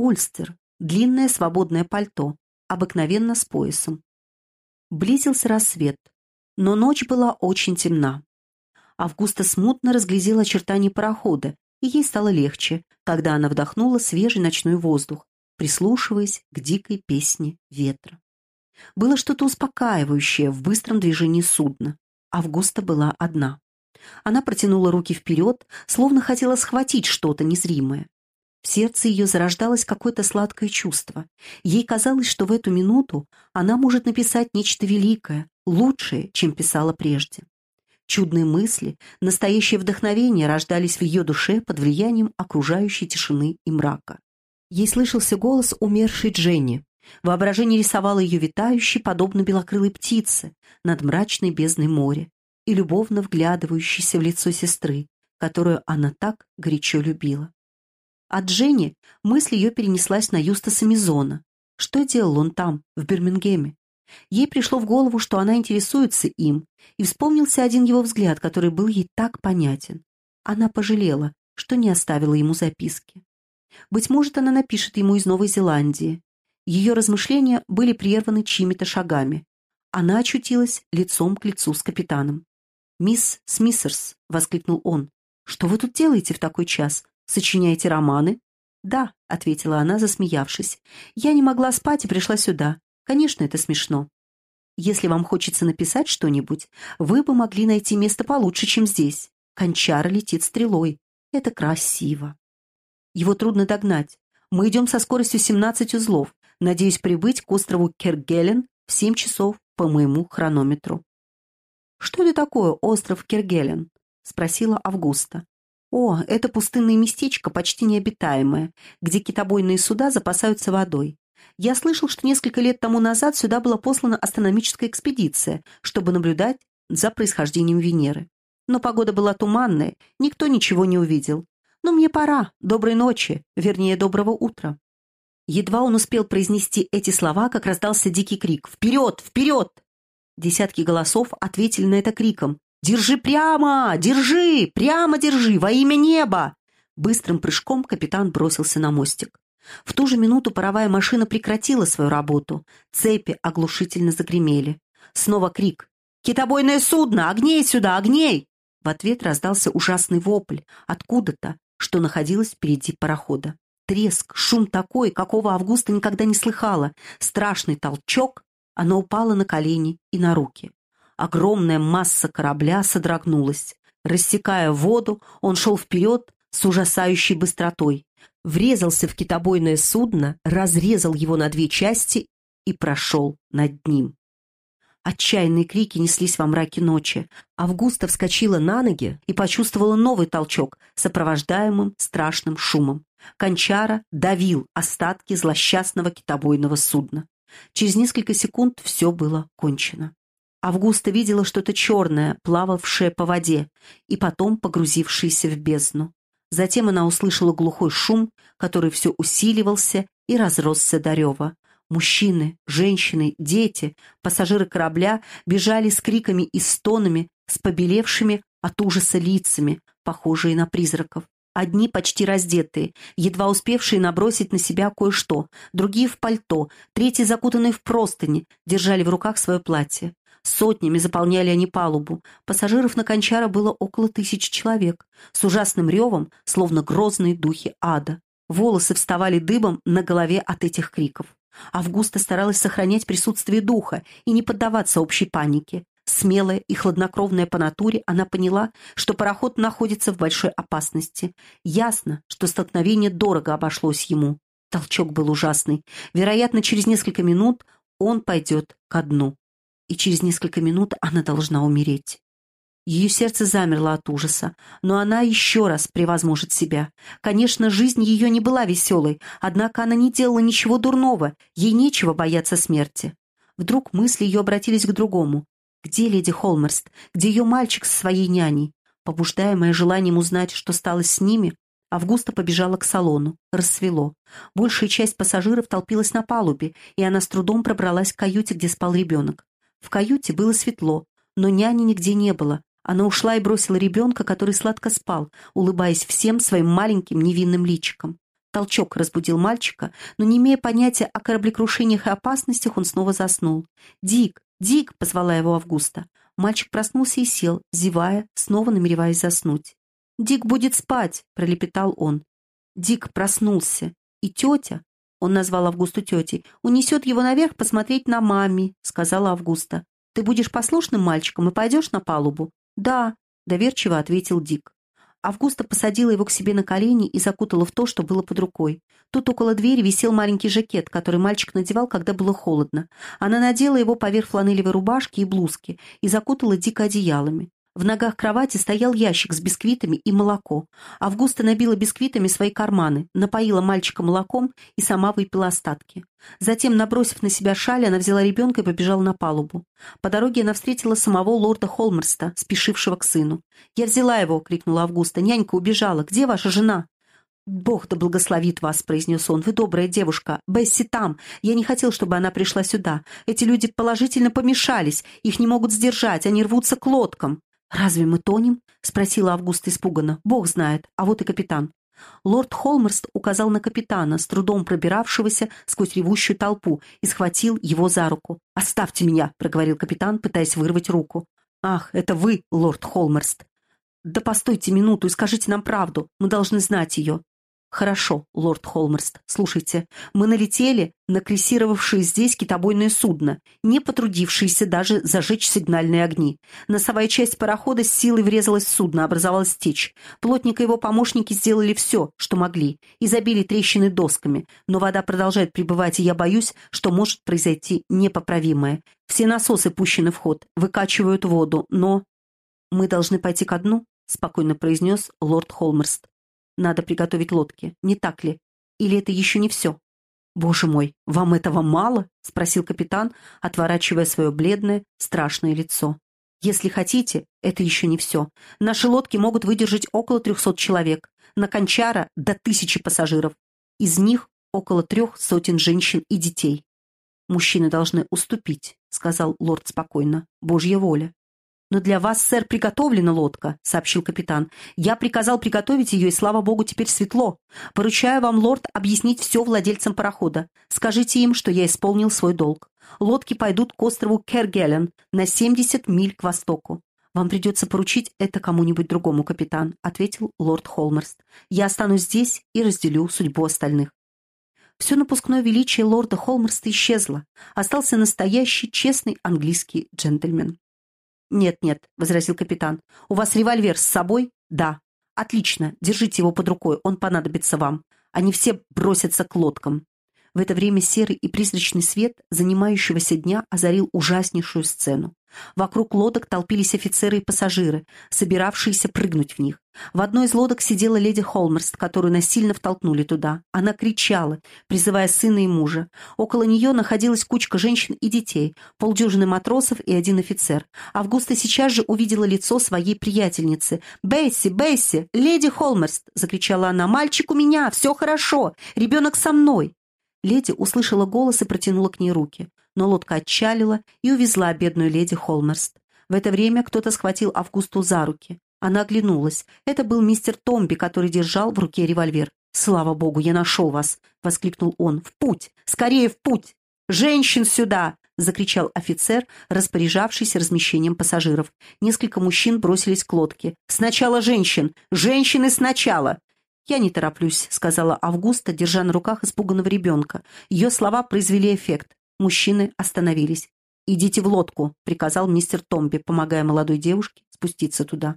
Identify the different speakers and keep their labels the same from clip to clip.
Speaker 1: ульстер, длинное свободное пальто, обыкновенно с поясом. Близился рассвет, но ночь была очень темна. Августа смутно разглядела очертания парохода, и ей стало легче, когда она вдохнула свежий ночной воздух, прислушиваясь к дикой песне ветра. Было что-то успокаивающее в быстром движении судна. Августа была одна. Она протянула руки вперед, словно хотела схватить что-то незримое. В сердце ее зарождалось какое-то сладкое чувство. Ей казалось, что в эту минуту она может написать нечто великое, лучшее, чем писала прежде. Чудные мысли, настоящее вдохновение рождались в ее душе под влиянием окружающей тишины и мрака. Ей слышался голос умершей Дженни. Воображение рисовало ее витающей, подобно белокрылой птице, над мрачной бездной моря и любовно вглядывающейся в лицо сестры, которую она так горячо любила. От Дженни мысль ее перенеслась на Юстаса Мизона. Что делал он там, в Бирмингеме? Ей пришло в голову, что она интересуется им, и вспомнился один его взгляд, который был ей так понятен. Она пожалела, что не оставила ему записки. Быть может, она напишет ему из Новой Зеландии. Ее размышления были прерваны чьими-то шагами. Она очутилась лицом к лицу с капитаном. «Мисс Смиссерс!» — воскликнул он. «Что вы тут делаете в такой час? Сочиняете романы?» «Да», — ответила она, засмеявшись. «Я не могла спать и пришла сюда. Конечно, это смешно. Если вам хочется написать что-нибудь, вы бы могли найти место получше, чем здесь. Кончара летит стрелой. Это красиво. Его трудно догнать. Мы идем со скоростью 17 узлов. Надеюсь прибыть к острову Кергелен в 7 часов по моему хронометру. «Что это такое, остров Кергелен?» — спросила Августа. «О, это пустынное местечко, почти необитаемое, где китобойные суда запасаются водой. Я слышал, что несколько лет тому назад сюда была послана астрономическая экспедиция, чтобы наблюдать за происхождением Венеры. Но погода была туманная, никто ничего не увидел. Но мне пора. Доброй ночи, вернее, доброго утра. Едва он успел произнести эти слова, как раздался дикий крик «Вперед! Вперед!». Десятки голосов ответили на это криком «Держи прямо! Держи! Прямо держи! Во имя неба!» Быстрым прыжком капитан бросился на мостик. В ту же минуту паровая машина прекратила свою работу. Цепи оглушительно загремели. Снова крик. «Китобойное судно! Огней сюда! Огней!» В ответ раздался ужасный вопль. Откуда-то, что находилось впереди парохода. Треск, шум такой, какого Августа никогда не слыхала. Страшный толчок. Она упала на колени и на руки. Огромная масса корабля содрогнулась. Рассекая воду, он шел вперед с ужасающей быстротой врезался в китобойное судно, разрезал его на две части и прошел над ним. Отчаянные крики неслись во мраке ночи. Августа вскочила на ноги и почувствовала новый толчок, сопровождаемым страшным шумом. Кончара давил остатки злосчастного китобойного судна. Через несколько секунд все было кончено. Августа видела что-то черное, плававшее по воде, и потом погрузившееся в бездну. Затем она услышала глухой шум, который все усиливался и разросся до рева. Мужчины, женщины, дети, пассажиры корабля бежали с криками и стонами, с побелевшими от ужаса лицами, похожие на призраков. Одни почти раздетые, едва успевшие набросить на себя кое-что, другие в пальто, третьи закутанные в простыни, держали в руках свое платье. Сотнями заполняли они палубу. Пассажиров на Кончара было около тысячи человек. С ужасным ревом, словно грозные духи ада. Волосы вставали дыбом на голове от этих криков. Августа старалась сохранять присутствие духа и не поддаваться общей панике. Смелая и хладнокровная по натуре, она поняла, что пароход находится в большой опасности. Ясно, что столкновение дорого обошлось ему. Толчок был ужасный. Вероятно, через несколько минут он пойдет ко дну и через несколько минут она должна умереть. Ее сердце замерло от ужаса, но она еще раз превозможет себя. Конечно, жизнь ее не была веселой, однако она не делала ничего дурного, ей нечего бояться смерти. Вдруг мысли ее обратились к другому. Где леди Холмерст? Где ее мальчик со своей няней? Побуждаемая желанием узнать, что стало с ними, Августа побежала к салону. Рассвело. Большая часть пассажиров толпилась на палубе, и она с трудом пробралась к каюте, где спал ребенок. В каюте было светло, но няни нигде не было. Она ушла и бросила ребенка, который сладко спал, улыбаясь всем своим маленьким невинным личиком. Толчок разбудил мальчика, но, не имея понятия о кораблекрушениях и опасностях, он снова заснул. «Дик! Дик!» — позвала его Августа. Мальчик проснулся и сел, зевая, снова намереваясь заснуть. «Дик будет спать!» — пролепетал он. Дик проснулся, и тетя, он назвал Августу тетей, унесет его наверх посмотреть на маме, сказала Августа. Ты будешь послушным мальчиком и пойдешь на палубу? Да, доверчиво ответил Дик. Августа посадила его к себе на колени и закутала в то, что было под рукой. Тут около двери висел маленький жакет, который мальчик надевал, когда было холодно. Она надела его поверх фланелевой рубашки и блузки и закутала дико одеялами. В ногах кровати стоял ящик с бисквитами и молоко. Августа набила бисквитами свои карманы, напоила мальчика молоком и сама выпила остатки. Затем, набросив на себя шаль, она взяла ребенка и побежала на палубу. По дороге она встретила самого лорда Холмерста, спешившего к сыну. «Я взяла его!» — крикнула Августа. «Нянька убежала. Где ваша жена?» «Бог да благословит вас», — произнес он. «Вы добрая девушка. Бесси там. Я не хотел, чтобы она пришла сюда. Эти люди положительно помешались. Их не могут сдержать. Они рвутся к лодкам». «Разве мы тонем?» — спросила Августа испуганно. «Бог знает. А вот и капитан». Лорд Холмерст указал на капитана, с трудом пробиравшегося сквозь ревущую толпу, и схватил его за руку. «Оставьте меня!» — проговорил капитан, пытаясь вырвать руку. «Ах, это вы, лорд Холмерст!» «Да постойте минуту и скажите нам правду. Мы должны знать ее. «Хорошо, лорд Холмерст, слушайте, мы налетели на крейсировавшее здесь китобойное судно, не потрудившееся даже зажечь сигнальные огни. Носовая часть парохода с силой врезалась в судно, образовалась течь. Плотник и его помощники сделали все, что могли, и забили трещины досками, но вода продолжает прибывать, и я боюсь, что может произойти непоправимое. Все насосы пущены в ход, выкачивают воду, но... «Мы должны пойти ко дну», — спокойно произнес лорд Холмерст. Надо приготовить лодки, не так ли? Или это еще не все? «Боже мой, вам этого мало?» — спросил капитан, отворачивая свое бледное, страшное лицо. «Если хотите, это еще не все. Наши лодки могут выдержать около трехсот человек. На Кончара до тысячи пассажиров. Из них около трех сотен женщин и детей. Мужчины должны уступить», — сказал лорд спокойно. «Божья воля. «Но для вас, сэр, приготовлена лодка», — сообщил капитан. «Я приказал приготовить ее, и, слава богу, теперь светло. Поручаю вам, лорд, объяснить все владельцам парохода. Скажите им, что я исполнил свой долг. Лодки пойдут к острову Кергелен на 70 миль к востоку. «Вам придется поручить это кому-нибудь другому, капитан», — ответил лорд Холмерст. «Я останусь здесь и разделю судьбу остальных». Все напускное величие лорда Холмерста исчезло. Остался настоящий, честный английский джентльмен. «Нет-нет», — возразил капитан. «У вас револьвер с собой?» «Да». «Отлично. Держите его под рукой. Он понадобится вам. Они все бросятся к лодкам». В это время серый и призрачный свет занимающегося дня озарил ужаснейшую сцену. Вокруг лодок толпились офицеры и пассажиры, собиравшиеся прыгнуть в них. В одной из лодок сидела леди Холмерст, которую насильно втолкнули туда. Она кричала, призывая сына и мужа. Около нее находилась кучка женщин и детей, полдюжины матросов и один офицер. Августа сейчас же увидела лицо своей приятельницы. «Бесси, Бесси, леди Холмерст!» — закричала она. «Мальчик у меня, все хорошо, ребенок со мной!» Леди услышала голос и протянула к ней руки но лодка отчалила и увезла бедную леди Холмерст. В это время кто-то схватил Августу за руки. Она оглянулась. Это был мистер Томби, который держал в руке револьвер. «Слава богу, я нашел вас!» — воскликнул он. «В путь! Скорее в путь! Женщин сюда!» — закричал офицер, распоряжавшийся размещением пассажиров. Несколько мужчин бросились к лодке. «Сначала женщин! Женщины сначала!» «Я не тороплюсь», — сказала Августа, держа на руках испуганного ребенка. Ее слова произвели эффект. Мужчины остановились. «Идите в лодку», — приказал мистер Томби, помогая молодой девушке спуститься туда.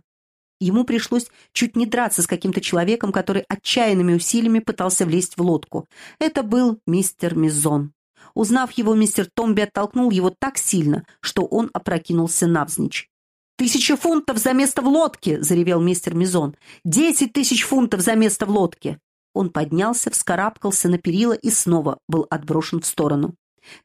Speaker 1: Ему пришлось чуть не драться с каким-то человеком, который отчаянными усилиями пытался влезть в лодку. Это был мистер Мизон. Узнав его, мистер Томби оттолкнул его так сильно, что он опрокинулся навзничь. «Тысяча фунтов за место в лодке!» — заревел мистер Мизон. «Десять тысяч фунтов за место в лодке!» Он поднялся, вскарабкался на перила и снова был отброшен в сторону.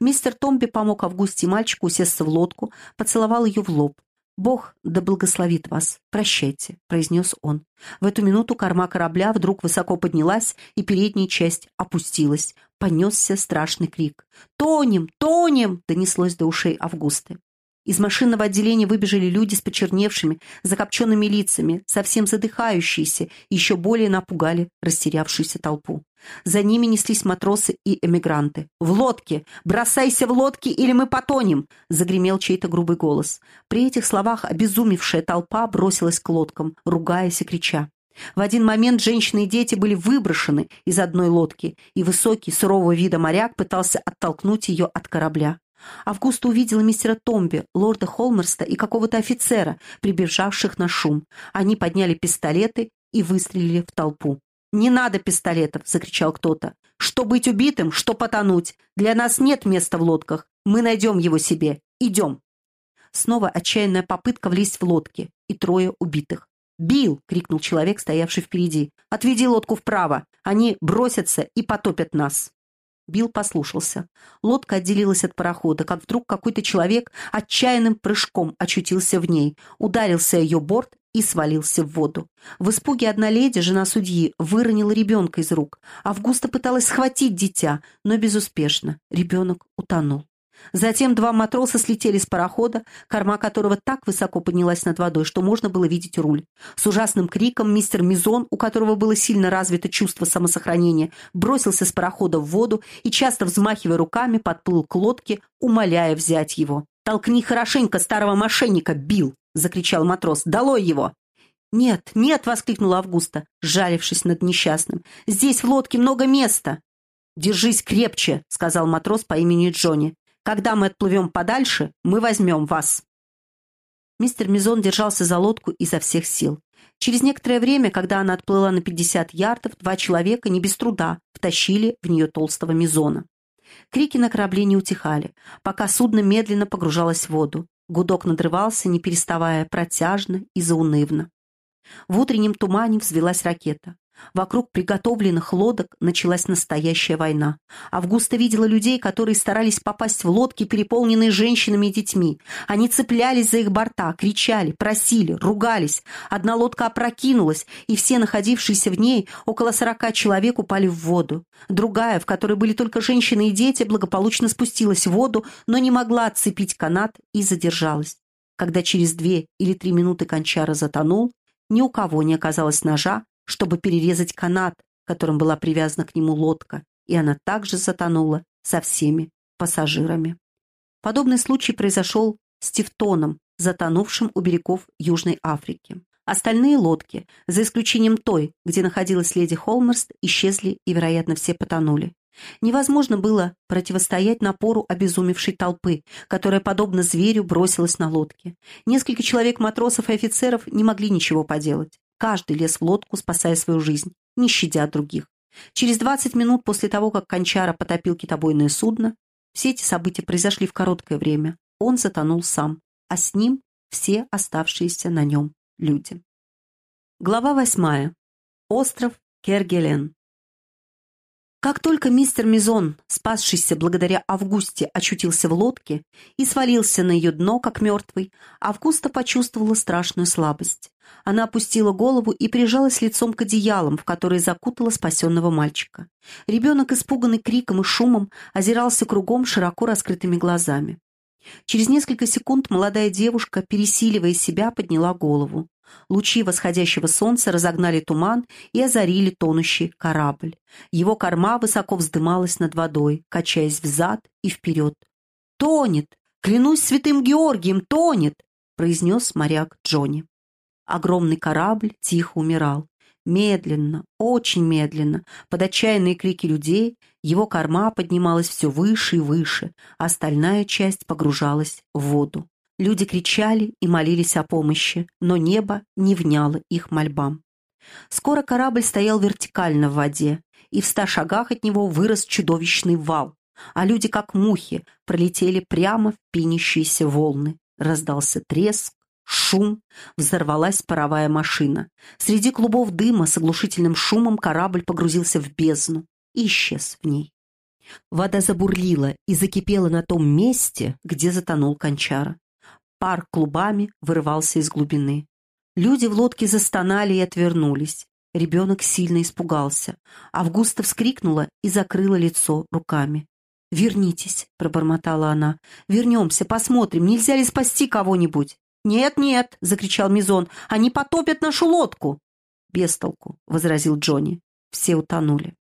Speaker 1: Мистер Томби помог Августе мальчику усесться в лодку, поцеловал ее в лоб. «Бог да благословит вас. Прощайте», — произнес он. В эту минуту корма корабля вдруг высоко поднялась, и передняя часть опустилась. Понесся страшный крик. «Тонем! Тонем!» — донеслось до ушей Августы. Из машинного отделения выбежали люди с почерневшими, закопченными лицами, совсем задыхающиеся, еще более напугали растерявшуюся толпу. За ними неслись матросы и эмигранты. «В лодке! Бросайся в лодки, или мы потонем!» — загремел чей-то грубый голос. При этих словах обезумевшая толпа бросилась к лодкам, ругаясь и крича. В один момент женщины и дети были выброшены из одной лодки, и высокий, сурового вида моряк пытался оттолкнуть ее от корабля. Августа увидела мистера Томби, лорда Холмерста и какого-то офицера, прибежавших на шум. Они подняли пистолеты и выстрелили в толпу. «Не надо пистолетов!» — закричал кто-то. «Что быть убитым, что потонуть! Для нас нет места в лодках! Мы найдем его себе! Идем!» Снова отчаянная попытка влезть в лодки, и трое убитых. «Билл!» — крикнул человек, стоявший впереди. «Отведи лодку вправо! Они бросятся и потопят нас!» Билл послушался. Лодка отделилась от парохода, как вдруг какой-то человек отчаянным прыжком очутился в ней, ударился ее борт и свалился в воду. В испуге одна леди, жена судьи, выронила ребенка из рук. Августа пыталась схватить дитя, но безуспешно. Ребенок утонул. Затем два матроса слетели с парохода, корма которого так высоко поднялась над водой, что можно было видеть руль. С ужасным криком мистер Мизон, у которого было сильно развито чувство самосохранения, бросился с парохода в воду и, часто взмахивая руками, подплыл к лодке, умоляя взять его. «Толкни хорошенько старого мошенника, Билл!» — закричал матрос. «Долой его!» «Нет, нет!» — воскликнула Августа, жалившись над несчастным. «Здесь в лодке много места!» «Держись крепче!» — сказал матрос по имени Джонни. Когда мы отплывем подальше, мы возьмем вас». Мистер Мизон держался за лодку изо всех сил. Через некоторое время, когда она отплыла на 50 ярдов, два человека не без труда втащили в нее толстого Мизона. Крики на корабле не утихали, пока судно медленно погружалось в воду. Гудок надрывался, не переставая, протяжно и заунывно. В утреннем тумане взвелась ракета. Вокруг приготовленных лодок началась настоящая война. Августа видела людей, которые старались попасть в лодки, переполненные женщинами и детьми. Они цеплялись за их борта, кричали, просили, ругались. Одна лодка опрокинулась, и все находившиеся в ней, около сорока человек, упали в воду. Другая, в которой были только женщины и дети, благополучно спустилась в воду, но не могла отцепить канат и задержалась. Когда через две или три минуты кончара затонул, ни у кого не оказалось ножа, чтобы перерезать канат, которым была привязана к нему лодка, и она также затонула со всеми пассажирами. Подобный случай произошел с Тевтоном, затонувшим у берегов Южной Африки. Остальные лодки, за исключением той, где находилась леди Холмерст, исчезли и, вероятно, все потонули. Невозможно было противостоять напору обезумевшей толпы, которая, подобно зверю, бросилась на лодки. Несколько человек матросов и офицеров не могли ничего поделать. Каждый лез в лодку, спасая свою жизнь, не щадя других. Через 20 минут после того, как Кончара потопил китобойное судно, все эти события произошли в короткое время. Он затонул сам, а с ним все оставшиеся на нем люди. Глава восьмая. Остров Кергелен. Как только мистер Мизон, спасшийся благодаря Августе, очутился в лодке и свалился на ее дно, как мертвый, Августа почувствовала страшную слабость. Она опустила голову и прижалась лицом к одеялам, в которые закутала спасенного мальчика. Ребенок, испуганный криком и шумом, озирался кругом широко раскрытыми глазами. Через несколько секунд молодая девушка, пересиливая себя, подняла голову. Лучи восходящего солнца разогнали туман и озарили тонущий корабль. Его корма высоко вздымалась над водой, качаясь взад и вперед. «Тонет! Клянусь святым Георгием, тонет!» произнес моряк Джонни. Огромный корабль тихо умирал. Медленно, очень медленно, под отчаянные крики людей, его корма поднималась все выше и выше, а остальная часть погружалась в воду. Люди кричали и молились о помощи, но небо не вняло их мольбам. Скоро корабль стоял вертикально в воде, и в ста шагах от него вырос чудовищный вал, а люди, как мухи, пролетели прямо в пенящиеся волны. Раздался треск, шум, взорвалась паровая машина. Среди клубов дыма с оглушительным шумом корабль погрузился в бездну и исчез в ней. Вода забурлила и закипела на том месте, где затонул кончара. Пар клубами вырывался из глубины. Люди в лодке застонали и отвернулись. Ребенок сильно испугался. Августа вскрикнула и закрыла лицо руками. «Вернитесь», — пробормотала она. «Вернемся, посмотрим, нельзя ли спасти кого-нибудь?» «Нет, нет», — закричал Мизон, — «они потопят нашу лодку». «Без толку», — возразил Джонни. Все утонули.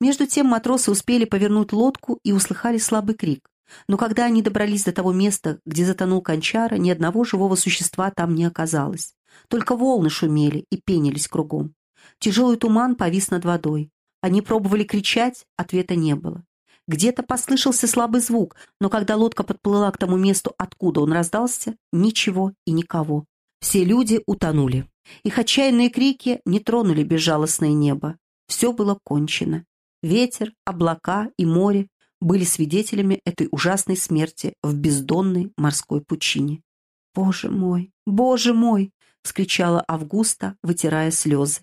Speaker 1: Между тем матросы успели повернуть лодку и услыхали слабый крик. Но когда они добрались до того места, где затонул кончара, ни одного живого существа там не оказалось. Только волны шумели и пенились кругом. Тяжелый туман повис над водой. Они пробовали кричать, ответа не было. Где-то послышался слабый звук, но когда лодка подплыла к тому месту, откуда он раздался, ничего и никого. Все люди утонули. Их отчаянные крики не тронули безжалостное небо. Все было кончено. Ветер, облака и море были свидетелями этой ужасной смерти в бездонной морской пучине. «Боже мой! Боже мой!» — вскричала Августа, вытирая слезы.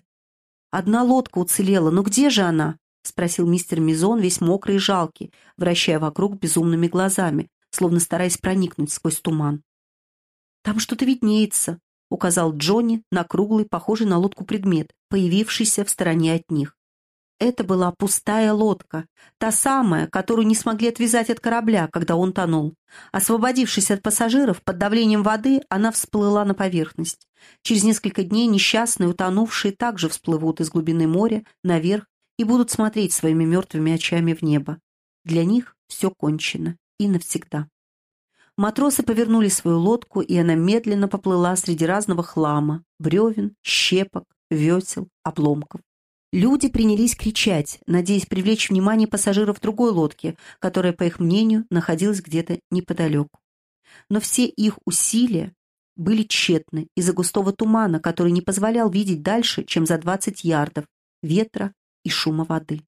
Speaker 1: «Одна лодка уцелела, но где же она?» — спросил мистер Мизон, весь мокрый и жалкий, вращая вокруг безумными глазами, словно стараясь проникнуть сквозь туман. «Там что-то виднеется», — указал Джонни на круглый, похожий на лодку предмет, появившийся в стороне от них. Это была пустая лодка, та самая, которую не смогли отвязать от корабля, когда он тонул. Освободившись от пассажиров, под давлением воды она всплыла на поверхность. Через несколько дней несчастные, утонувшие, также всплывут из глубины моря наверх и будут смотреть своими мертвыми очами в небо. Для них все кончено и навсегда. Матросы повернули свою лодку, и она медленно поплыла среди разного хлама, бревен, щепок, весел, обломков. Люди принялись кричать, надеясь привлечь внимание пассажиров другой лодки, которая, по их мнению, находилась где-то неподалеку. Но все их усилия были тщетны из-за густого тумана, который не позволял видеть дальше, чем за 20 ярдов, ветра и шума воды.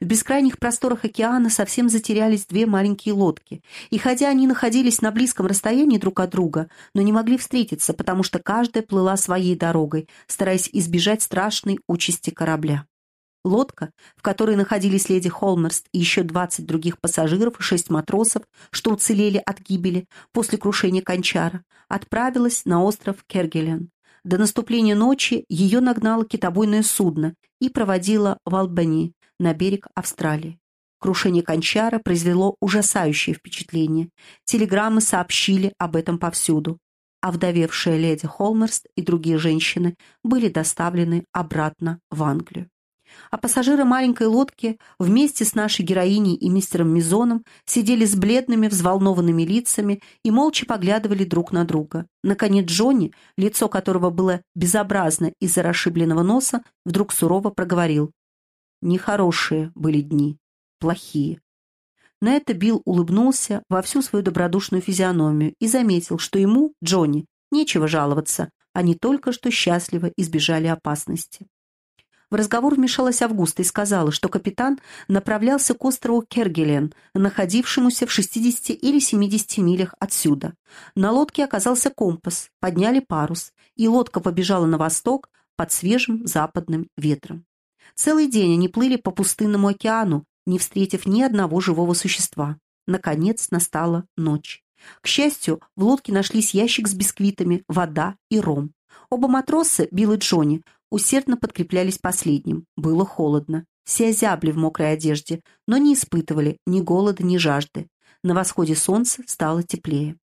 Speaker 1: В бескрайних просторах океана совсем затерялись две маленькие лодки, и хотя они находились на близком расстоянии друг от друга, но не могли встретиться, потому что каждая плыла своей дорогой, стараясь избежать страшной участи корабля. Лодка, в которой находились леди Холмерст и еще 20 других пассажиров и шесть матросов, что уцелели от гибели после крушения Кончара, отправилась на остров Кергелен. До наступления ночи ее нагнало китобойное судно и проводило в Албани, на берег Австралии. Крушение Кончара произвело ужасающее впечатление. Телеграммы сообщили об этом повсюду. А вдовевшая леди Холмерст и другие женщины были доставлены обратно в Англию. А пассажиры маленькой лодки вместе с нашей героиней и мистером Мизоном сидели с бледными, взволнованными лицами и молча поглядывали друг на друга. Наконец Джонни, лицо которого было безобразно из-за расшибленного носа, вдруг сурово проговорил. Нехорошие были дни, плохие. На это Билл улыбнулся во всю свою добродушную физиономию и заметил, что ему, Джонни, нечего жаловаться, они только что счастливо избежали опасности. В разговор вмешалась Августа и сказала, что капитан направлялся к острову Кергелен, находившемуся в 60 или 70 милях отсюда. На лодке оказался компас, подняли парус, и лодка побежала на восток под свежим западным ветром. Целый день они плыли по пустынному океану, не встретив ни одного живого существа. Наконец настала ночь. К счастью, в лодке нашлись ящик с бисквитами, вода и ром. Оба матроса, Билл и Джонни, усердно подкреплялись последним. Было холодно. Все озябли в мокрой одежде, но не испытывали ни голода, ни жажды. На восходе солнца стало теплее.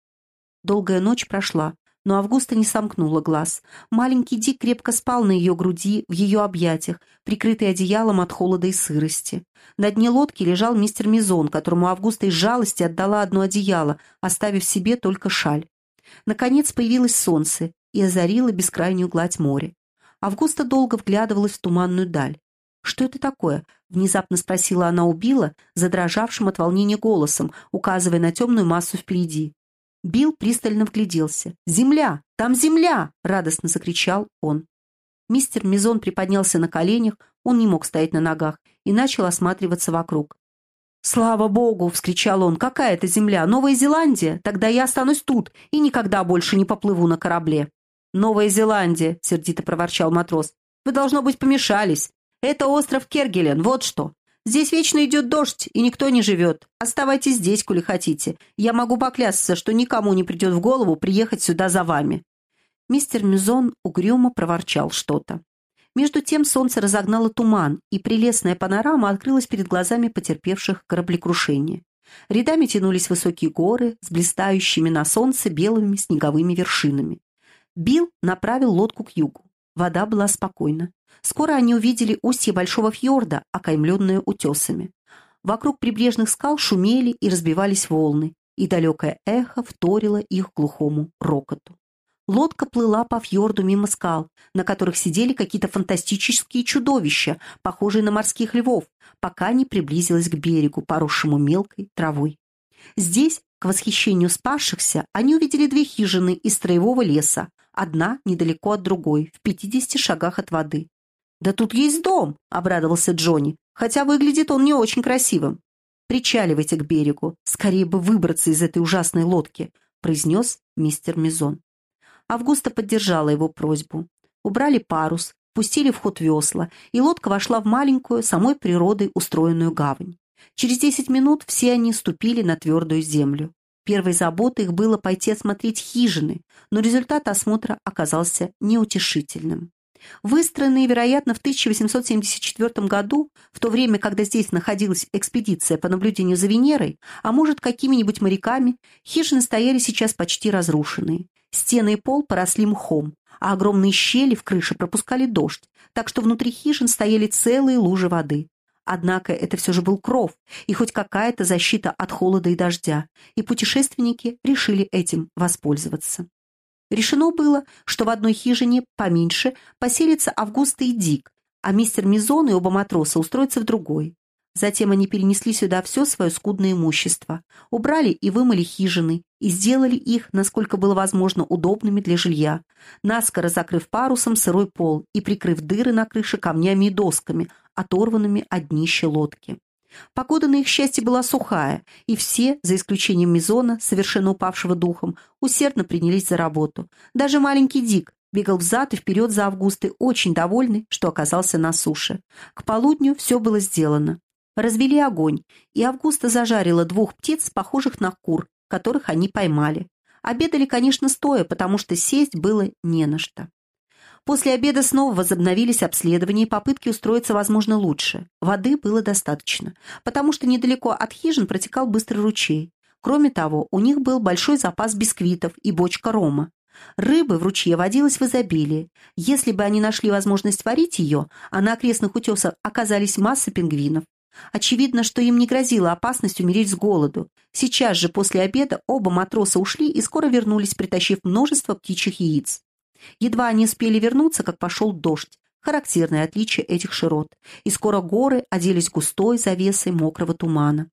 Speaker 1: Долгая ночь прошла, но Августа не сомкнула глаз. Маленький Дик крепко спал на ее груди, в ее объятиях, прикрытый одеялом от холода и сырости. На дне лодки лежал мистер Мизон, которому Августа из жалости отдала одно одеяло, оставив себе только шаль. Наконец появилось солнце и озарило бескрайнюю гладь моря. Августа долго вглядывалась в туманную даль. «Что это такое?» — внезапно спросила она у Билла, задрожавшим от волнения голосом, указывая на темную массу впереди. Билл пристально вгляделся. «Земля! Там земля!» — радостно закричал он. Мистер Мизон приподнялся на коленях, он не мог стоять на ногах, и начал осматриваться вокруг. «Слава богу!» — вскричал он. «Какая это земля? Новая Зеландия? Тогда я останусь тут и никогда больше не поплыву на корабле». «Новая Зеландия!» — сердито проворчал матрос. «Вы, должно быть, помешались. Это остров Кергелен, вот что. Здесь вечно идет дождь, и никто не живет. Оставайтесь здесь, коли хотите. Я могу поклясться, что никому не придет в голову приехать сюда за вами». Мистер Мюзон угрюмо проворчал что-то. Между тем солнце разогнало туман, и прелестная панорама открылась перед глазами потерпевших кораблекрушение. Рядами тянулись высокие горы с блистающими на солнце белыми снеговыми вершинами. Билл направил лодку к югу. Вода была спокойна. Скоро они увидели устье большого фьорда, окаймленное утесами. Вокруг прибрежных скал шумели и разбивались волны, и далекое эхо вторило их глухому рокоту. Лодка плыла по фьорду мимо скал, на которых сидели какие-то фантастические чудовища, похожие на морских львов, пока не приблизилась к берегу, поросшему мелкой травой. Здесь, к восхищению спасшихся, они увидели две хижины из строевого леса, одна недалеко от другой, в 50 шагах от воды. «Да тут есть дом!» — обрадовался Джонни, хотя выглядит он не очень красивым. «Причаливайте к берегу, скорее бы выбраться из этой ужасной лодки», — произнес мистер Мизон. Августа поддержала его просьбу. Убрали парус, пустили в ход весла, и лодка вошла в маленькую, самой природой устроенную гавань. Через десять минут все они ступили на твердую землю. Первой заботой их было пойти осмотреть хижины, но результат осмотра оказался неутешительным. Выстроенные, вероятно, в 1874 году, в то время, когда здесь находилась экспедиция по наблюдению за Венерой, а может, какими-нибудь моряками, хижины стояли сейчас почти разрушенные. Стены и пол поросли мхом, а огромные щели в крыше пропускали дождь, так что внутри хижин стояли целые лужи воды. Однако это все же был кров и хоть какая-то защита от холода и дождя, и путешественники решили этим воспользоваться. Решено было, что в одной хижине поменьше поселится Августа и Дик, а мистер Мизон и оба матроса устроятся в другой. Затем они перенесли сюда все свое скудное имущество, убрали и вымыли хижины и сделали их, насколько было возможно, удобными для жилья, наскоро закрыв парусом сырой пол и прикрыв дыры на крыше камнями и досками, оторванными от днища лодки. Погода, на их счастье, была сухая, и все, за исключением Мизона, совершенно упавшего духом, усердно принялись за работу. Даже маленький Дик бегал взад и вперед за Августой, очень довольный, что оказался на суше. К полудню все было сделано. Развели огонь, и Августа зажарила двух птиц, похожих на кур, которых они поймали. Обедали, конечно, стоя, потому что сесть было не на что. После обеда снова возобновились обследования и попытки устроиться, возможно, лучше. Воды было достаточно, потому что недалеко от хижин протекал быстрый ручей. Кроме того, у них был большой запас бисквитов и бочка рома. Рыбы в ручье водилось в изобилии. Если бы они нашли возможность варить ее, а на окрестных утесах оказались масса пингвинов, Очевидно, что им не грозила опасность умереть с голоду. Сейчас же после обеда оба матроса ушли и скоро вернулись, притащив множество птичьих яиц. Едва они успели вернуться, как пошел дождь, характерное отличие этих широт, и скоро горы оделись густой завесой мокрого тумана.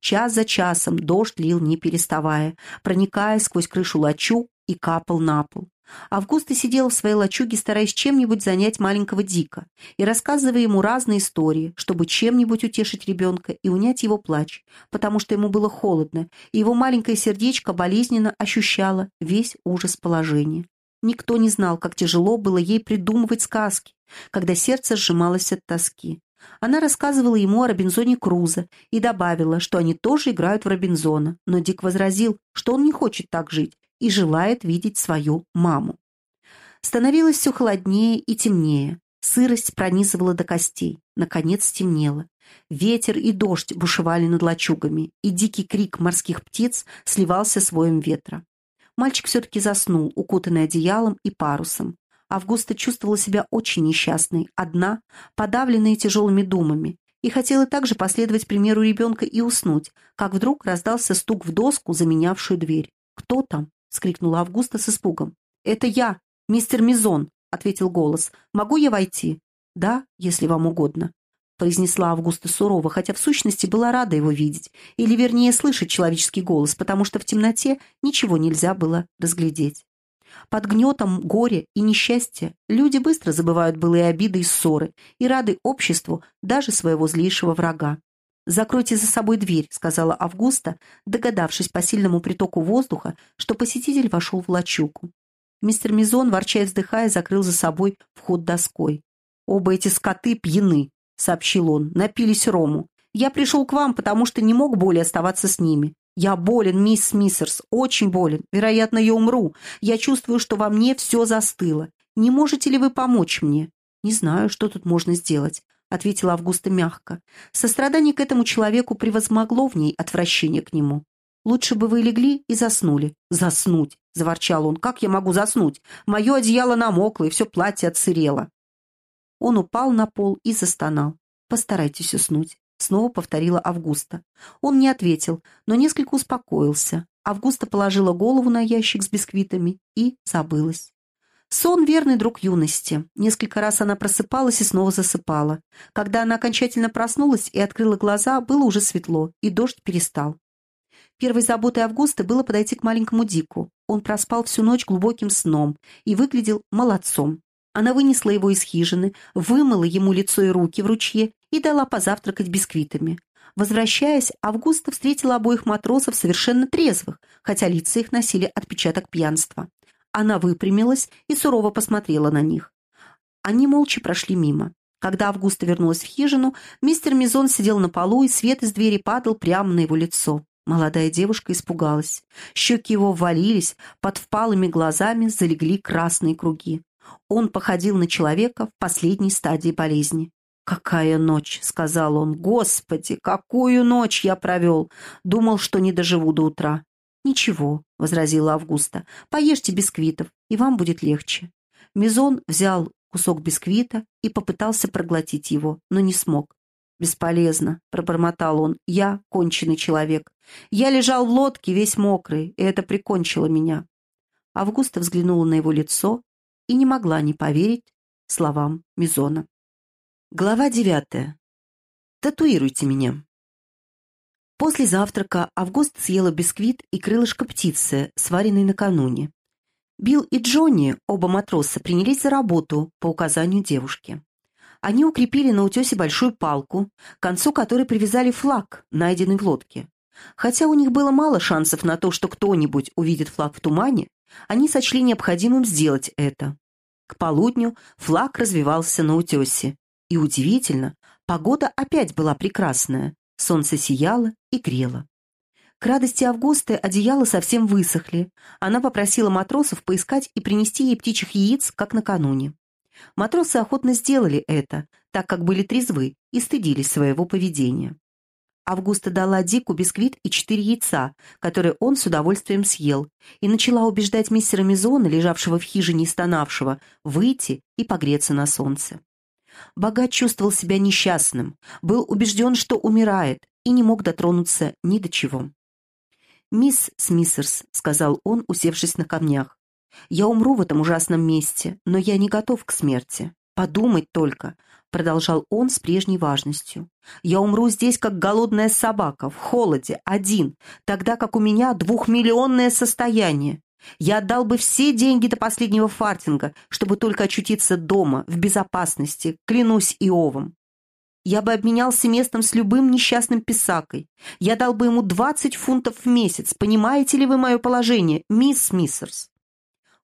Speaker 1: Час за часом дождь лил не переставая, проникая сквозь крышу лачуг и капал на пол. Августа сидела в своей лачуге, стараясь чем-нибудь занять маленького Дика и рассказывая ему разные истории, чтобы чем-нибудь утешить ребенка и унять его плач, потому что ему было холодно, и его маленькое сердечко болезненно ощущало весь ужас положения. Никто не знал, как тяжело было ей придумывать сказки, когда сердце сжималось от тоски. Она рассказывала ему о Робинзоне Крузо и добавила, что они тоже играют в Робинзона, но Дик возразил, что он не хочет так жить, и желает видеть свою маму. Становилось все холоднее и темнее. Сырость пронизывала до костей. Наконец стемнело. Ветер и дождь бушевали над лачугами, и дикий крик морских птиц сливался с воем ветра. Мальчик все-таки заснул, укутанный одеялом и парусом. Августа чувствовала себя очень несчастной, одна, подавленная тяжелыми думами, и хотела также последовать примеру ребенка и уснуть, как вдруг раздался стук в доску, заменявшую дверь. «Кто там?» — скрикнула Августа с испугом. «Это я, мистер Мизон», — ответил голос. «Могу я войти?» «Да, если вам угодно», — произнесла Августа сурово, хотя в сущности была рада его видеть, или вернее слышать человеческий голос, потому что в темноте ничего нельзя было разглядеть. Под гнетом горя и несчастья люди быстро забывают былые обиды и ссоры и рады обществу даже своего злейшего врага. «Закройте за собой дверь», — сказала Августа, догадавшись по сильному притоку воздуха, что посетитель вошел в лачугу. Мистер Мизон, ворчая вздыхая, закрыл за собой вход доской. «Оба эти скоты пьяны», — сообщил он, — «напились рому. Я пришел к вам, потому что не мог более оставаться с ними. Я болен, мисс Смиссерс, очень болен. Вероятно, я умру. Я чувствую, что во мне все застыло. Не можете ли вы помочь мне?» «Не знаю, что тут можно сделать. — ответила Августа мягко. Сострадание к этому человеку превозмогло в ней отвращение к нему. Лучше бы вы легли и заснули». «Заснуть!» — заворчал он. «Как я могу заснуть? Мое одеяло намокло, и все платье отсырело». Он упал на пол и застонал. «Постарайтесь уснуть», — снова повторила Августа. Он не ответил, но несколько успокоился. Августа положила голову на ящик с бисквитами и забылась. Сон — верный друг юности. Несколько раз она просыпалась и снова засыпала. Когда она окончательно проснулась и открыла глаза, было уже светло, и дождь перестал. Первой заботой Августа было подойти к маленькому Дику. Он проспал всю ночь глубоким сном и выглядел молодцом. Она вынесла его из хижины, вымыла ему лицо и руки в ручье и дала позавтракать бисквитами. Возвращаясь, Августа встретила обоих матросов совершенно трезвых, хотя лица их носили отпечаток пьянства. Она выпрямилась и сурово посмотрела на них. Они молча прошли мимо. Когда Августа вернулась в хижину, мистер Мизон сидел на полу, и свет из двери падал прямо на его лицо. Молодая девушка испугалась. Щеки его ввалились, под впалыми глазами залегли красные круги. Он походил на человека в последней стадии болезни. «Какая ночь!» — сказал он. «Господи, какую ночь я провел! Думал, что не доживу до утра». «Ничего», — возразила Августа, — «поешьте бисквитов, и вам будет легче». Мизон взял кусок бисквита и попытался проглотить его, но не смог. «Бесполезно», — пробормотал он. «Я конченый человек. Я лежал в лодке, весь мокрый, и это прикончило меня». Августа взглянула на его лицо и не могла не поверить словам Мизона. Глава девятая. «Татуируйте меня». После завтрака Августа съела бисквит и крылышко птицы, сваренной накануне. Билл и Джонни, оба матроса, принялись за работу по указанию девушки. Они укрепили на утесе большую палку, к концу которой привязали флаг, найденный в лодке. Хотя у них было мало шансов на то, что кто-нибудь увидит флаг в тумане, они сочли необходимым сделать это. К полудню флаг развивался на утесе. И удивительно, погода опять была прекрасная, солнце сияло и грело. К радости Августы одеяла совсем высохли. Она попросила матросов поискать и принести ей птичьих яиц, как накануне. Матросы охотно сделали это, так как были трезвы и стыдились своего поведения. Августа дала Дику бисквит и четыре яйца, которые он с удовольствием съел, и начала убеждать мистера Мизона, лежавшего в хижине и стонавшего, выйти и погреться на солнце. Богат чувствовал себя несчастным, был убежден, что умирает, и не мог дотронуться ни до чего. «Мисс Смиссерс», — сказал он, усевшись на камнях, я умру в этом ужасном месте, но я не готов к смерти. Подумать только, — продолжал он с прежней важностью. «Я умру здесь, как голодная собака, в холоде, один, тогда как у меня двухмиллионное состояние. Я отдал бы все деньги до последнего фартинга, чтобы только очутиться дома, в безопасности, клянусь Иовом. Я бы обменялся местом с любым несчастным писакой. Я дал бы ему двадцать фунтов в месяц. Понимаете ли вы мое положение, мисс Миссерс?»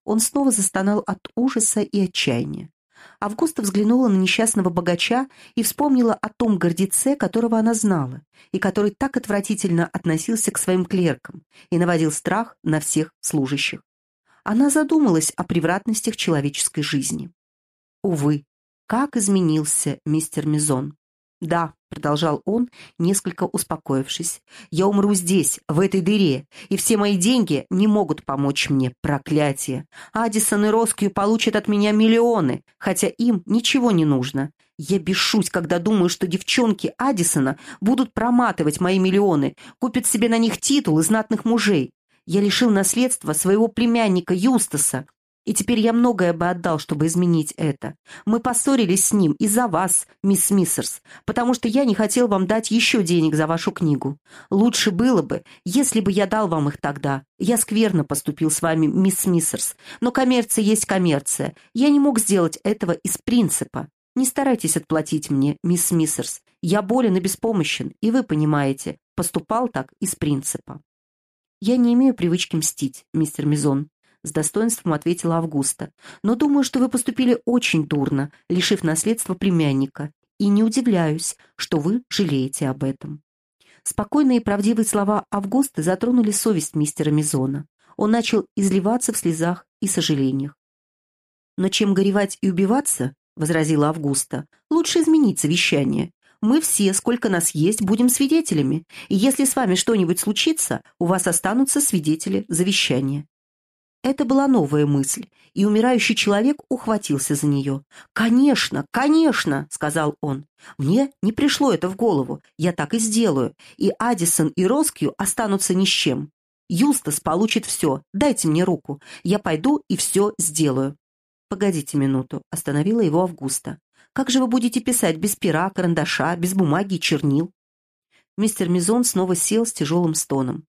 Speaker 1: Он снова застонал от ужаса и отчаяния. Августа взглянула на несчастного богача и вспомнила о том гордеце, которого она знала, и который так отвратительно относился к своим клеркам и наводил страх на всех служащих. Она задумалась о превратностях человеческой жизни. Увы, как изменился мистер Мизон. «Да», — продолжал он, несколько успокоившись, — «я умру здесь, в этой дыре, и все мои деньги не могут помочь мне, проклятие. Адисон и Роскью получат от меня миллионы, хотя им ничего не нужно. Я бешусь, когда думаю, что девчонки Адисона будут проматывать мои миллионы, купят себе на них титул и знатных мужей. Я лишил наследства своего племянника Юстаса, и теперь я многое бы отдал, чтобы изменить это. Мы поссорились с ним из-за вас, мисс Миссерс, потому что я не хотел вам дать еще денег за вашу книгу. Лучше было бы, если бы я дал вам их тогда. Я скверно поступил с вами, мисс Миссерс, но коммерция есть коммерция. Я не мог сделать этого из принципа. Не старайтесь отплатить мне, мисс Миссерс. Я болен и беспомощен, и вы понимаете, поступал так из принципа. Я не имею привычки мстить, мистер Мизон, с достоинством ответила Августа. «Но думаю, что вы поступили очень дурно, лишив наследства племянника, и не удивляюсь, что вы жалеете об этом». Спокойные и правдивые слова Августы затронули совесть мистера Мизона. Он начал изливаться в слезах и сожалениях. «Но чем горевать и убиваться, — возразила Августа, — лучше изменить завещание. Мы все, сколько нас есть, будем свидетелями. И если с вами что-нибудь случится, у вас останутся свидетели завещания». Это была новая мысль, и умирающий человек ухватился за нее. «Конечно, конечно!» — сказал он. «Мне не пришло это в голову. Я так и сделаю. И Адисон, и Роскью останутся ни с чем. Юстас получит все. Дайте мне руку. Я пойду и все сделаю». «Погодите минуту», — остановила его Августа. «Как же вы будете писать без пера, карандаша, без бумаги и чернил?» Мистер Мизон снова сел с тяжелым стоном.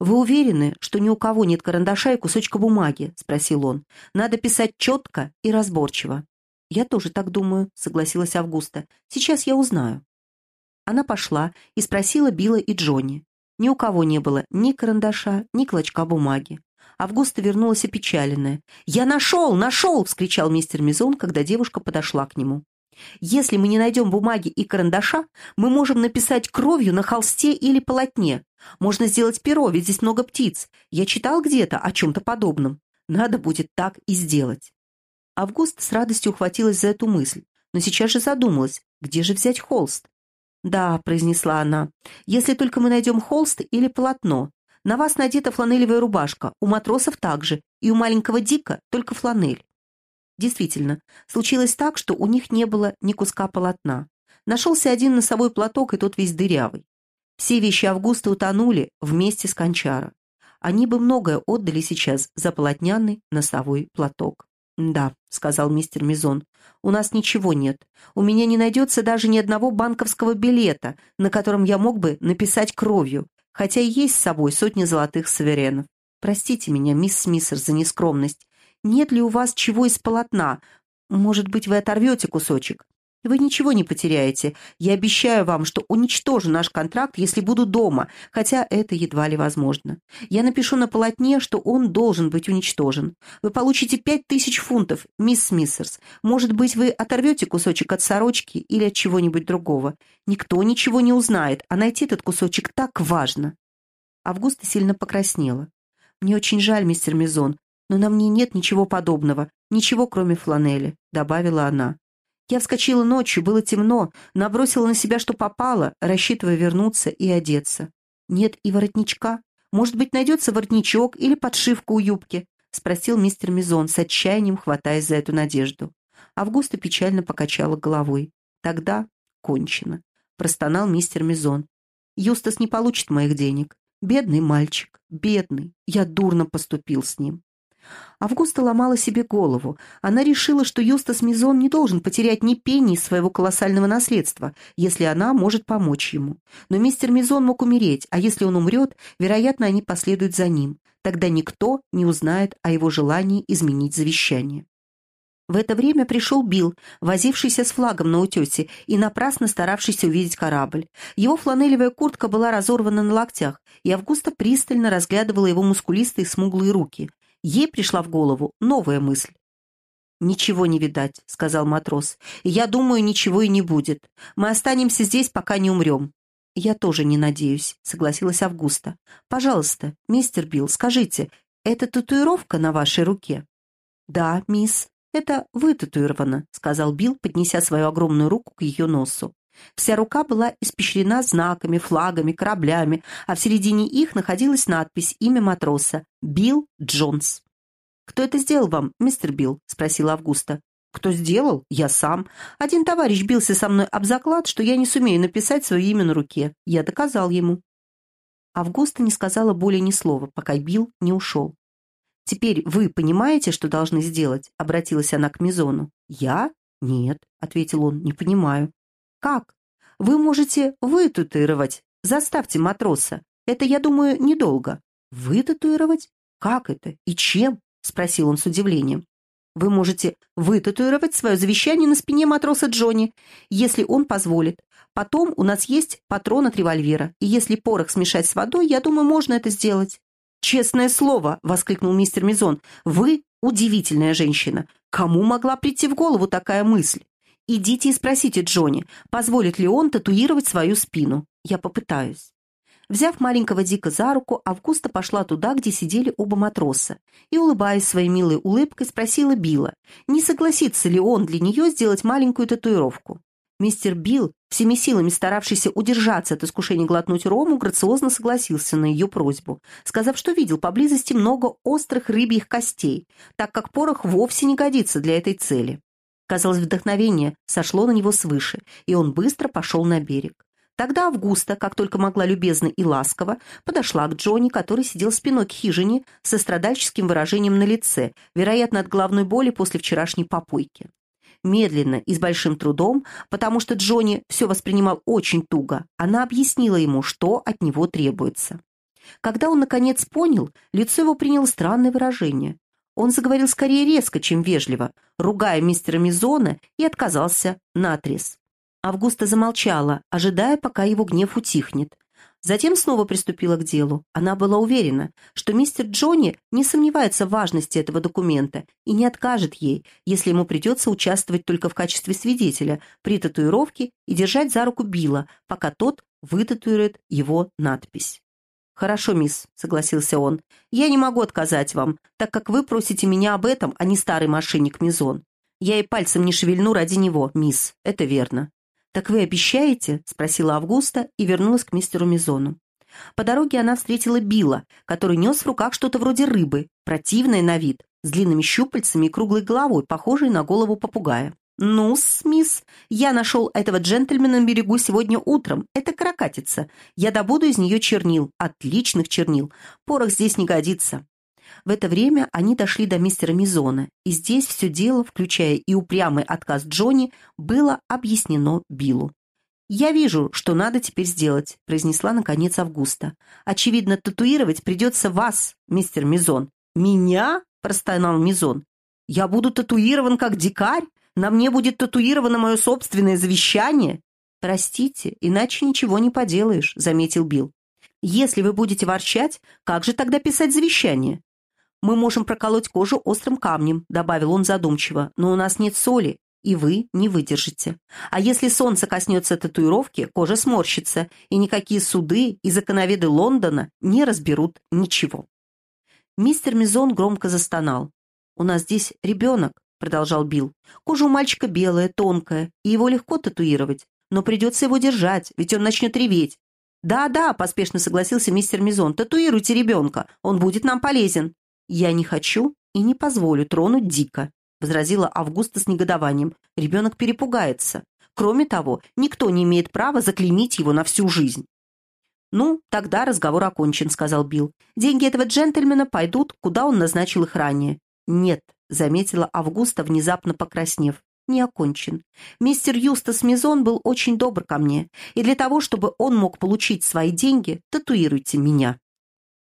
Speaker 1: «Вы уверены, что ни у кого нет карандаша и кусочка бумаги?» — спросил он. «Надо писать четко и разборчиво». «Я тоже так думаю», — согласилась Августа. «Сейчас я узнаю». Она пошла и спросила Билла и Джонни. Ни у кого не было ни карандаша, ни клочка бумаги. Августа вернулась опечаленная. «Я нашел! Нашел!» — вскричал мистер Мизон, когда девушка подошла к нему. Если мы не найдем бумаги и карандаша, мы можем написать кровью на холсте или полотне. Можно сделать перо, ведь здесь много птиц. Я читал где-то о чем-то подобном. Надо будет так и сделать. Август с радостью ухватилась за эту мысль, но сейчас же задумалась, где же взять холст? «Да», — произнесла она, — «если только мы найдем холст или полотно. На вас надета фланелевая рубашка, у матросов также, и у маленького Дика только фланель. Действительно, случилось так, что у них не было ни куска полотна. Нашелся один носовой платок, и тот весь дырявый. Все вещи Августа утонули вместе с Кончара. Они бы многое отдали сейчас за полотняный носовой платок. «Да», — сказал мистер Мизон, — «у нас ничего нет. У меня не найдется даже ни одного банковского билета, на котором я мог бы написать кровью, хотя есть с собой сотни золотых суверенов. Простите меня, мисс Смиссер, за нескромность нет ли у вас чего из полотна? Может быть, вы оторвете кусочек? Вы ничего не потеряете. Я обещаю вам, что уничтожу наш контракт, если буду дома, хотя это едва ли возможно. Я напишу на полотне, что он должен быть уничтожен. Вы получите пять тысяч фунтов, мисс Смиссерс. Может быть, вы оторвете кусочек от сорочки или от чего-нибудь другого. Никто ничего не узнает, а найти этот кусочек так важно. Августа сильно покраснела. «Мне очень жаль, мистер Мизон, «Но на мне нет ничего подобного, ничего, кроме фланели», — добавила она. Я вскочила ночью, было темно, набросила на себя, что попало, рассчитывая вернуться и одеться. «Нет и воротничка. Может быть, найдется воротничок или подшивка у юбки?» — спросил мистер Мизон, с отчаянием хватаясь за эту надежду. Августа печально покачала головой. «Тогда кончено», — простонал мистер Мизон. «Юстас не получит моих денег. Бедный мальчик, бедный. Я дурно поступил с ним». Августа ломала себе голову. Она решила, что Юстас Мизон не должен потерять ни пени из своего колоссального наследства, если она может помочь ему. Но мистер Мизон мог умереть, а если он умрет, вероятно, они последуют за ним. Тогда никто не узнает о его желании изменить завещание. В это время пришел Билл, возившийся с флагом на утесе и напрасно старавшийся увидеть корабль. Его фланелевая куртка была разорвана на локтях, и Августа пристально разглядывала его мускулистые смуглые руки. Ей пришла в голову новая мысль. «Ничего не видать», — сказал матрос. «Я думаю, ничего и не будет. Мы останемся здесь, пока не умрем». «Я тоже не надеюсь», — согласилась Августа. «Пожалуйста, мистер Билл, скажите, это татуировка на вашей руке?» «Да, мисс, это вытатуировано», — сказал Билл, поднеся свою огромную руку к ее носу. Вся рука была испещрена знаками, флагами, кораблями, а в середине их находилась надпись «Имя матроса» — Билл Джонс. «Кто это сделал вам, мистер Билл?» — спросила Августа. «Кто сделал? Я сам. Один товарищ бился со мной об заклад, что я не сумею написать свое имя на руке. Я доказал ему». Августа не сказала более ни слова, пока Билл не ушел. «Теперь вы понимаете, что должны сделать?» — обратилась она к Мизону. «Я? Нет», — ответил он, — «не понимаю». «Как? Вы можете вытатуировать. Заставьте матроса. Это, я думаю, недолго». «Вытатуировать? Как это? И чем?» — спросил он с удивлением. «Вы можете вытатуировать свое завещание на спине матроса Джонни, если он позволит. Потом у нас есть патрон от револьвера, и если порох смешать с водой, я думаю, можно это сделать». «Честное слово!» — воскликнул мистер Мизон. «Вы удивительная женщина. Кому могла прийти в голову такая мысль?» Идите и спросите Джонни, позволит ли он татуировать свою спину. Я попытаюсь». Взяв маленького Дика за руку, Августа пошла туда, где сидели оба матроса, и, улыбаясь своей милой улыбкой, спросила Билла, не согласится ли он для нее сделать маленькую татуировку. Мистер Билл, всеми силами старавшийся удержаться от искушения глотнуть рому, грациозно согласился на ее просьбу, сказав, что видел поблизости много острых рыбьих костей, так как порох вовсе не годится для этой цели. Казалось, вдохновение сошло на него свыше, и он быстро пошел на берег. Тогда Августа, как только могла любезно и ласково, подошла к Джонни, который сидел спиной к хижине со страдальческим выражением на лице, вероятно, от головной боли после вчерашней попойки медленно и с большим трудом, потому что Джонни все воспринимал очень туго, она объяснила ему, что от него требуется. Когда он, наконец, понял, лицо его приняло странное выражение. Он заговорил скорее резко, чем вежливо, ругая мистера Мизона и отказался наотрез. Августа замолчала, ожидая, пока его гнев утихнет. Затем снова приступила к делу. Она была уверена, что мистер Джонни не сомневается в важности этого документа и не откажет ей, если ему придется участвовать только в качестве свидетеля при татуировке и держать за руку Билла, пока тот вытатуирует его надпись. «Хорошо, мисс», — согласился он. «Я не могу отказать вам, так как вы просите меня об этом, а не старый мошенник Мизон. Я и пальцем не шевельну ради него, мисс, это верно». «Так вы обещаете?» — спросила Августа и вернулась к мистеру Мизону. По дороге она встретила Билла, который нес в руках что-то вроде рыбы, противное на вид, с длинными щупальцами и круглой головой, похожей на голову попугая. Ну мисс, я нашел этого джентльмена на берегу сегодня утром. Это каракатица. Я добуду из нее чернил, отличных чернил. Порох здесь не годится. В это время они дошли до мистера Мизона, и здесь все дело, включая и упрямый отказ Джонни, было объяснено Биллу. «Я вижу, что надо теперь сделать», — произнесла наконец Августа. «Очевидно, татуировать придется вас, мистер Мизон». «Меня?» — простонал Мизон. «Я буду татуирован как дикарь? На мне будет татуировано мое собственное завещание?» «Простите, иначе ничего не поделаешь», — заметил Билл. «Если вы будете ворчать, как же тогда писать завещание? «Мы можем проколоть кожу острым камнем», — добавил он задумчиво, «но у нас нет соли, и вы не выдержите. А если солнце коснется татуировки, кожа сморщится, и никакие суды и законоведы Лондона не разберут ничего». Мистер Мизон громко застонал. «У нас здесь ребенок», — продолжал Билл. «Кожа у мальчика белая, тонкая, и его легко татуировать, но придется его держать, ведь он начнет реветь. «Да-да», — поспешно согласился мистер Мизон, — «татуируйте ребенка, он будет нам полезен». «Я не хочу и не позволю тронуть Дика», — возразила Августа с негодованием. «Ребенок перепугается. Кроме того, никто не имеет права заклеймить его на всю жизнь». «Ну, тогда разговор окончен», — сказал Билл. «Деньги этого джентльмена пойдут, куда он назначил их ранее». «Нет», — заметила Августа, внезапно покраснев. «Не окончен. Мистер Юстас Мизон был очень добр ко мне, и для того, чтобы он мог получить свои деньги, татуируйте меня».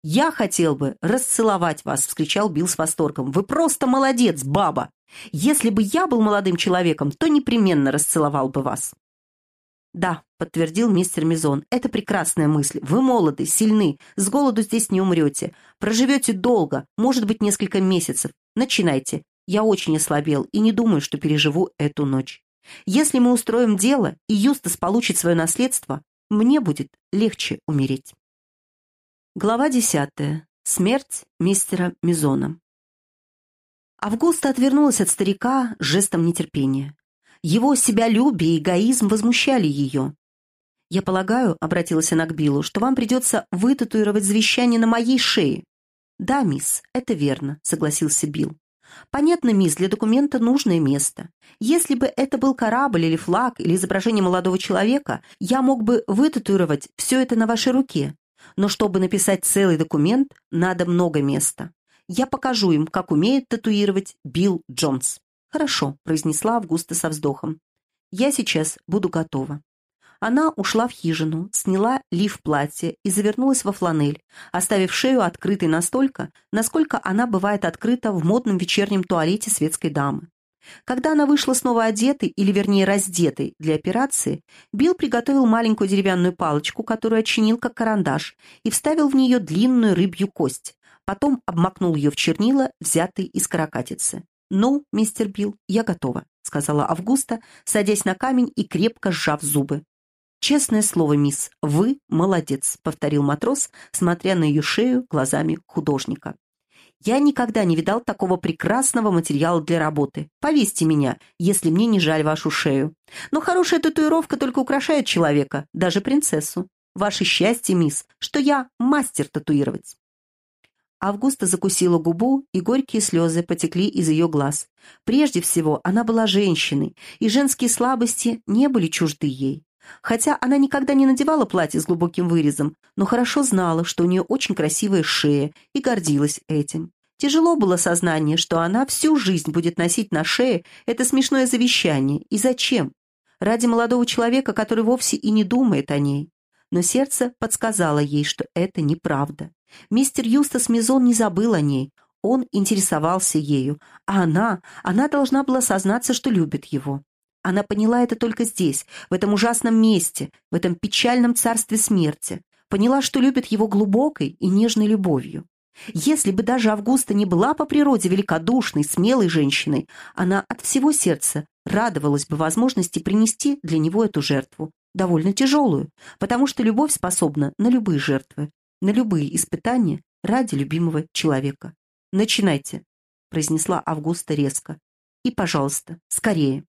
Speaker 1: «Я хотел бы расцеловать вас!» — вскричал Билл с восторгом. «Вы просто молодец, баба! Если бы я был молодым человеком, то непременно расцеловал бы вас!» «Да», — подтвердил мистер Мизон, — «это прекрасная мысль. Вы молоды, сильны, с голоду здесь не умрете. Проживете долго, может быть, несколько месяцев. Начинайте. Я очень ослабел и не думаю, что переживу эту ночь. Если мы устроим дело, и Юстас получит свое наследство, мне будет легче умереть». Глава десятая. Смерть мистера Мизона. Августа отвернулась от старика жестом нетерпения. Его себялюбие и эгоизм возмущали ее. «Я полагаю», — обратилась она к Биллу, «что вам придется вытатуировать завещание на моей шее». «Да, мисс, это верно», — согласился Билл. «Понятно, мисс, для документа нужное место. Если бы это был корабль или флаг или изображение молодого человека, я мог бы вытатуировать все это на вашей руке, но чтобы написать целый документ, надо много места. Я покажу им, как умеет татуировать Билл Джонс. «Хорошо», — произнесла Августа со вздохом. «Я сейчас буду готова». Она ушла в хижину, сняла лиф платья и завернулась во фланель, оставив шею открытой настолько, насколько она бывает открыта в модном вечернем туалете светской дамы. Когда она вышла снова одетой, или вернее раздетой для операции, Билл приготовил маленькую деревянную палочку, которую отчинил как карандаш, и вставил в нее длинную рыбью кость. Потом обмакнул ее в чернила, взятые из каракатицы. «Ну, мистер Билл, я готова», — сказала Августа, садясь на камень и крепко сжав зубы. «Честное слово, мисс, вы молодец», — повторил матрос, смотря на ее шею глазами художника. Я никогда не видал такого прекрасного материала для работы. Повесьте меня, если мне не жаль вашу шею. Но хорошая татуировка только украшает человека, даже принцессу. Ваше счастье, мисс, что я мастер татуировать». Августа закусила губу, и горькие слезы потекли из ее глаз. Прежде всего, она была женщиной, и женские слабости не были чужды ей. Хотя она никогда не надевала платье с глубоким вырезом, но хорошо знала, что у нее очень красивая шея, и гордилась этим. Тяжело было сознание, что она всю жизнь будет носить на шее это смешное завещание. И зачем? Ради молодого человека, который вовсе и не думает о ней. Но сердце подсказало ей, что это неправда. Мистер Юстас Мизон не забыл о ней. Он интересовался ею, а она, она должна была сознаться, что любит его. Она поняла это только здесь, в этом ужасном месте, в этом печальном царстве смерти. Поняла, что любит его глубокой и нежной любовью. Если бы даже Августа не была по природе великодушной, смелой женщиной, она от всего сердца радовалась бы возможности принести для него эту жертву, довольно тяжелую, потому что любовь способна на любые жертвы, на любые испытания ради любимого человека. «Начинайте», — произнесла Августа резко. «И, пожалуйста, скорее».